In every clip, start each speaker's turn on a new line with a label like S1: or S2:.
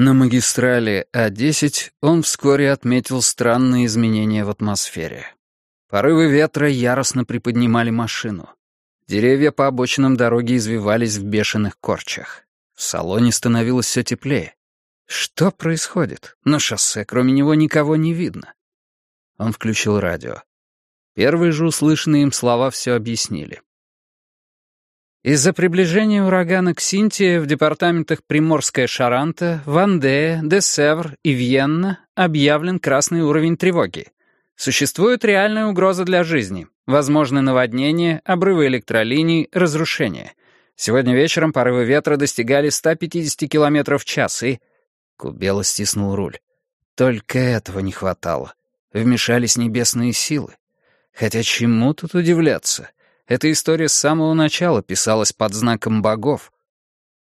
S1: На магистрали А10 он вскоре отметил странные изменения в атмосфере. Порывы ветра яростно приподнимали машину. Деревья по обочинам дороги извивались в бешеных корчах. В салоне становилось все теплее. Что происходит? На шоссе кроме него никого не видно. Он включил радио. Первые же услышанные им слова все объяснили. Из-за приближения урагана Ксинтия в департаментах Приморская Шаранта, Вандея, Десевр и Вьенна объявлен красный уровень тревоги. Существует реальная угроза для жизни. Возможны наводнения, обрывы электролиний, разрушения. Сегодня вечером порывы ветра достигали 150 км в час, и... Кубела стиснул руль. Только этого не хватало. Вмешались небесные силы. Хотя чему тут удивляться? Эта история с самого начала писалась под знаком богов.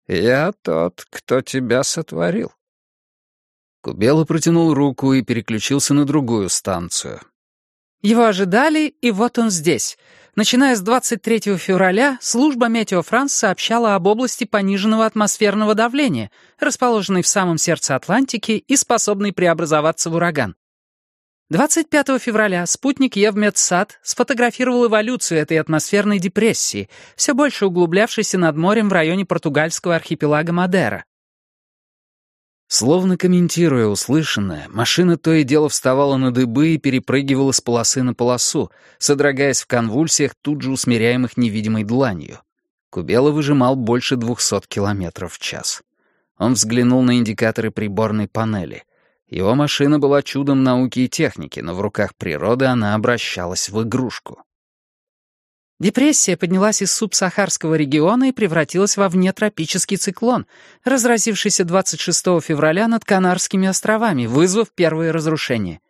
S1: «Я тот, кто тебя сотворил». Кубела протянул руку и переключился на другую станцию.
S2: Его ожидали, и вот он здесь. Начиная с 23 февраля, служба «Метео Франс» сообщала об области пониженного атмосферного давления, расположенной в самом сердце Атлантики и способной преобразоваться в ураган. 25 февраля спутник Евмедсат сфотографировал эволюцию этой атмосферной депрессии, все больше углублявшейся над морем в районе португальского архипелага Мадера.
S1: Словно комментируя услышанное, машина то и дело вставала на дыбы и перепрыгивала с полосы на полосу, содрогаясь в конвульсиях, тут же усмиряемых невидимой дланью. Кубела выжимал больше двухсот километров в час. Он взглянул на индикаторы приборной панели. Его машина была чудом науки и техники, но в руках природы она обращалась в игрушку.
S2: Депрессия поднялась из субсахарского региона и превратилась во внетропический циклон, разразившийся 26 февраля над Канарскими островами, вызвав первые разрушения.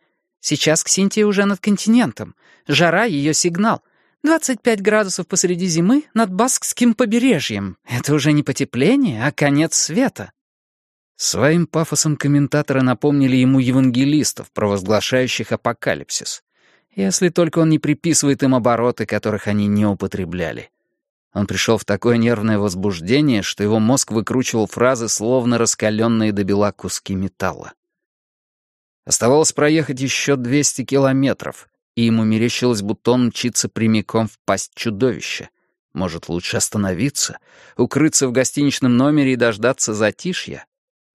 S2: Сейчас Ксинтия уже над континентом. Жара — ее сигнал. 25 градусов посреди зимы над Баскским побережьем. Это уже не потепление, а конец света.
S1: Своим пафосом комментаторы напомнили ему евангелистов, провозглашающих апокалипсис. Если только он не приписывает им обороты, которых они не употребляли. Он пришел в такое нервное возбуждение, что его мозг выкручивал фразы, словно раскаленные до бела куски металла. Оставалось проехать еще 200 километров, и ему мерещилось, будто он мчится прямиком в пасть чудовища. Может, лучше остановиться, укрыться в гостиничном номере и дождаться затишья?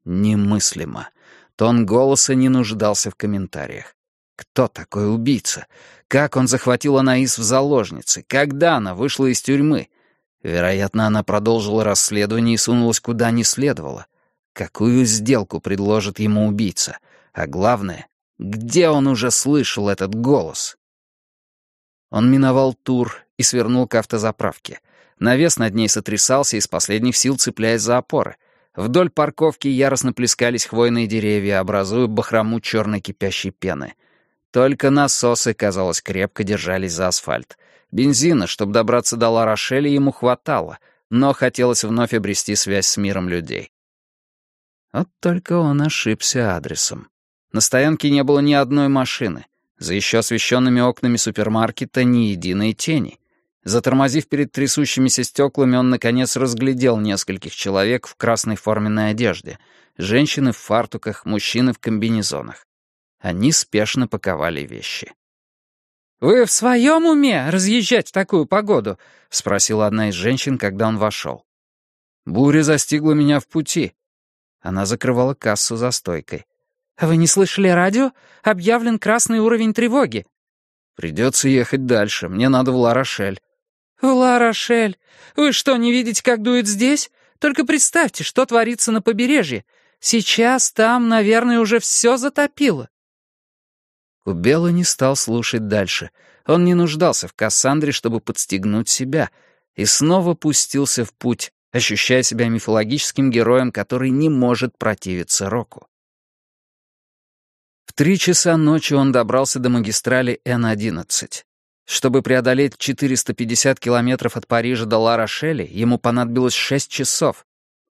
S1: Немыслимо. Тон голоса не нуждался в комментариях. Кто такой убийца? Как он захватил Анаис в заложницы? Когда она вышла из тюрьмы? Вероятно, она продолжила расследование и сунулась куда не следовало. Какую сделку предложит ему убийца? А главное, где он уже слышал этот голос? Он миновал тур и свернул к автозаправке. Навес над ней сотрясался из последних сил, цепляясь за опоры — Вдоль парковки яростно плескались хвойные деревья, образуя бахрому черной кипящей пены. Только насосы, казалось, крепко держались за асфальт. Бензина, чтобы добраться до Ла-Рошеля, ему хватало, но хотелось вновь обрести связь с миром людей. Вот только он ошибся адресом. На стоянке не было ни одной машины. За еще освещенными окнами супермаркета ни единой тени. Затормозив перед трясущимися стеклами, он, наконец, разглядел нескольких человек в красной форменной одежде. Женщины в фартуках, мужчины в комбинезонах. Они спешно паковали вещи.
S2: «Вы в своем уме разъезжать в такую погоду?» — спросила одна из женщин, когда он вошел.
S1: «Буря застигла меня в пути». Она закрывала кассу за стойкой.
S2: «А вы не слышали радио? Объявлен красный уровень тревоги».
S1: «Придется ехать дальше. Мне надо в Ла-Рошель».
S2: «В Ла-Рошель! Вы что, не видите, как дует здесь? Только представьте, что творится на побережье. Сейчас там, наверное, уже все затопило».
S1: Кубела не стал слушать дальше. Он не нуждался в Кассандре, чтобы подстегнуть себя, и снова пустился в путь, ощущая себя мифологическим героем, который не может противиться Року. В три часа ночи он добрался до магистрали Н-11. Чтобы преодолеть 450 километров от Парижа до Ла-Рошеля, ему понадобилось 6 часов.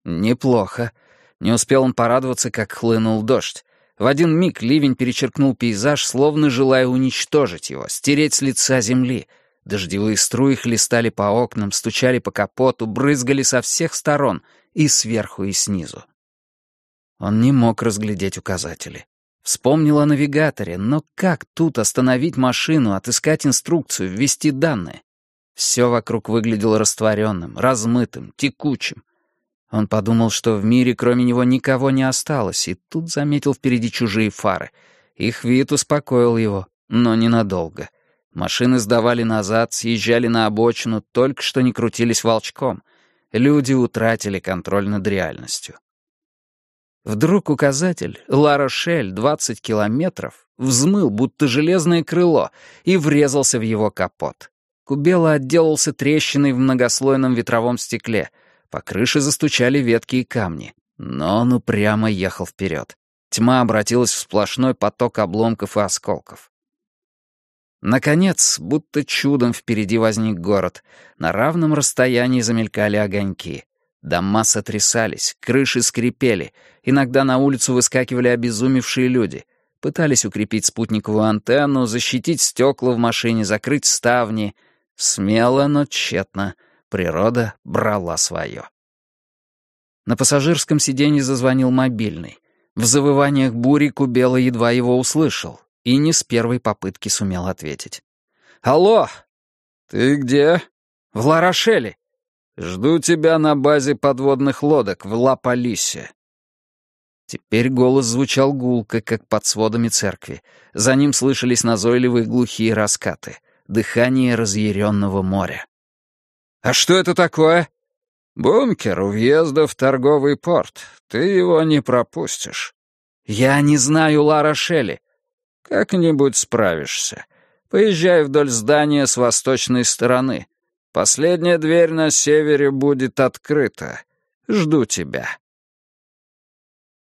S1: Неплохо. Не успел он порадоваться, как хлынул дождь. В один миг ливень перечеркнул пейзаж, словно желая уничтожить его, стереть с лица земли. Дождевые струи хлестали по окнам, стучали по капоту, брызгали со всех сторон, и сверху, и снизу. Он не мог разглядеть указатели. Вспомнил о навигаторе, но как тут остановить машину, отыскать инструкцию, ввести данные? Все вокруг выглядело растворенным, размытым, текучим. Он подумал, что в мире кроме него никого не осталось, и тут заметил впереди чужие фары. Их вид успокоил его, но ненадолго. Машины сдавали назад, съезжали на обочину, только что не крутились волчком. Люди утратили контроль над реальностью. Вдруг указатель «Ла Рошель, 20 километров» взмыл, будто железное крыло, и врезался в его капот. Кубела отделался трещиной в многослойном ветровом стекле. По крыше застучали ветки и камни. Но он упрямо ехал вперед. Тьма обратилась в сплошной поток обломков и осколков. Наконец, будто чудом впереди возник город. На равном расстоянии замелькали огоньки. Дома сотрясались, крыши скрипели. Иногда на улицу выскакивали обезумевшие люди. Пытались укрепить спутниковую антенну, защитить стекла в машине, закрыть ставни. Смело, но тщетно. Природа брала свое. На пассажирском сиденье зазвонил мобильный. В завываниях бури Кубела едва его услышал и не с первой попытки сумел ответить. «Алло! Ты где?» «В Ларошеле. Жду тебя на базе подводных лодок в Ла-Полисе». Теперь голос звучал гулко, как под сводами церкви. За ним слышались назойливые глухие раскаты, дыхание разъяренного моря. «А что это такое?» «Бункер у въезда в торговый порт. Ты его не пропустишь». «Я не знаю Лара Шелли. Как-нибудь справишься. Поезжай вдоль здания с восточной стороны. Последняя дверь на севере будет открыта. Жду тебя.